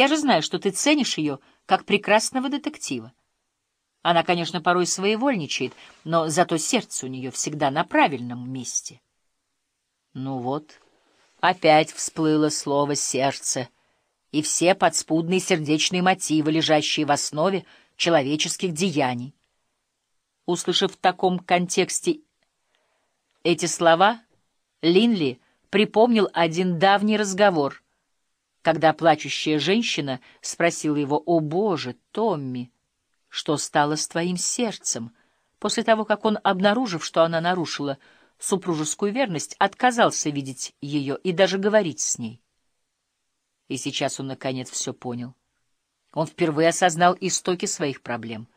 Я же знаю, что ты ценишь ее как прекрасного детектива. Она, конечно, порой своевольничает, но зато сердце у нее всегда на правильном месте. Ну вот, опять всплыло слово «сердце», и все подспудные сердечные мотивы, лежащие в основе человеческих деяний. Услышав в таком контексте эти слова, Линли припомнил один давний разговор, когда плачущая женщина спросила его, «О, Боже, Томми, что стало с твоим сердцем?» После того, как он, обнаружив, что она нарушила супружескую верность, отказался видеть ее и даже говорить с ней. И сейчас он, наконец, все понял. Он впервые осознал истоки своих проблем,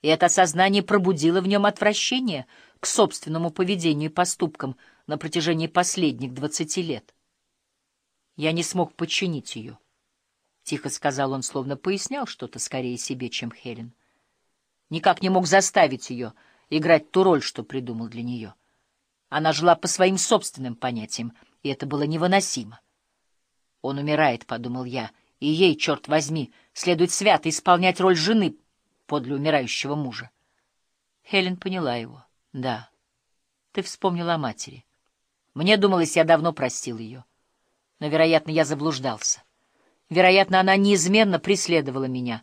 и это осознание пробудило в нем отвращение к собственному поведению и поступкам на протяжении последних двадцати лет. Я не смог подчинить ее. Тихо сказал он, словно пояснял что-то скорее себе, чем Хелен. Никак не мог заставить ее играть ту роль, что придумал для нее. Она жила по своим собственным понятиям, и это было невыносимо. «Он умирает», — подумал я, — «и ей, черт возьми, следует свято исполнять роль жены подле умирающего мужа». Хелен поняла его. «Да, ты вспомнила о матери. Мне думалось, я давно простил ее» но, вероятно, я заблуждался. Вероятно, она неизменно преследовала меня.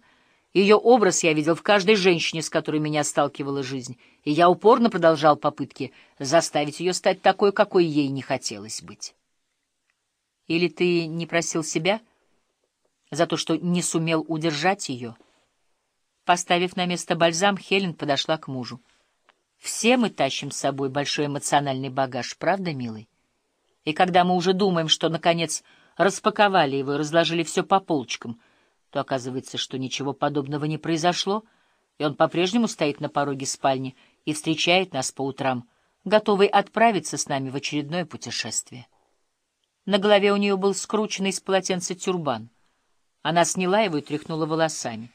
Ее образ я видел в каждой женщине, с которой меня сталкивала жизнь, и я упорно продолжал попытки заставить ее стать такой, какой ей не хотелось быть. Или ты не просил себя за то, что не сумел удержать ее? Поставив на место бальзам, Хелен подошла к мужу. Все мы тащим с собой большой эмоциональный багаж, правда, милый? И когда мы уже думаем, что, наконец, распаковали его и разложили все по полочкам, то оказывается, что ничего подобного не произошло, и он по-прежнему стоит на пороге спальни и встречает нас по утрам, готовый отправиться с нами в очередное путешествие. На голове у нее был скрученный из полотенца тюрбан. Она сняла его и тряхнула волосами.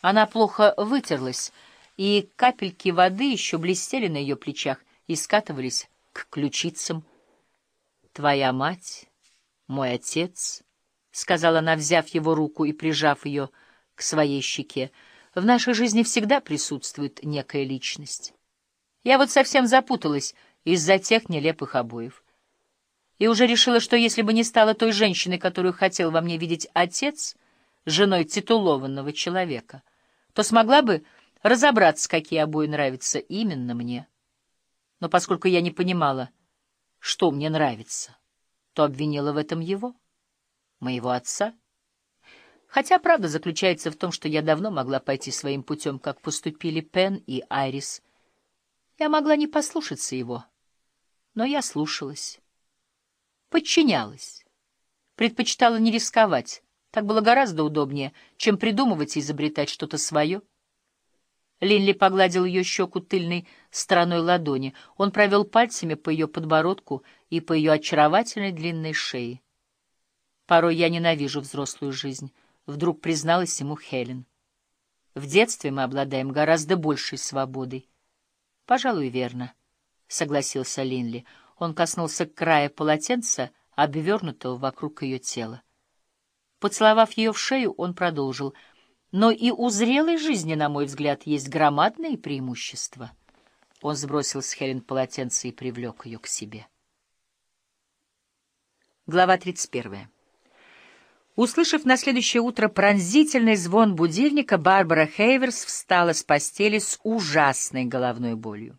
Она плохо вытерлась, и капельки воды еще блестели на ее плечах и скатывались к ключицам, твоя мать, мой отец, — сказала она, взяв его руку и прижав ее к своей щеке, — в нашей жизни всегда присутствует некая личность. Я вот совсем запуталась из-за тех нелепых обоев. И уже решила, что если бы не стала той женщиной, которую хотел во мне видеть отец, женой титулованного человека, то смогла бы разобраться, какие обои нравятся именно мне. Но поскольку я не понимала, что мне нравится, то обвинила в этом его, моего отца. Хотя правда заключается в том, что я давно могла пойти своим путем, как поступили Пен и Айрис. Я могла не послушаться его, но я слушалась, подчинялась, предпочитала не рисковать. Так было гораздо удобнее, чем придумывать и изобретать что-то свое. Линли погладил ее щеку тыльной стороной ладони. Он провел пальцами по ее подбородку и по ее очаровательной длинной шее. «Порой я ненавижу взрослую жизнь», — вдруг призналась ему Хелен. «В детстве мы обладаем гораздо большей свободой». «Пожалуй, верно», — согласился Линли. Он коснулся края полотенца, обвернутого вокруг ее тела. Поцеловав ее в шею, он продолжил — но и у зрелой жизни, на мой взгляд, есть громадные преимущества. Он сбросил с Хелен полотенце и привлек ее к себе. Глава 31. Услышав на следующее утро пронзительный звон будильника, Барбара Хейверс встала с постели с ужасной головной болью.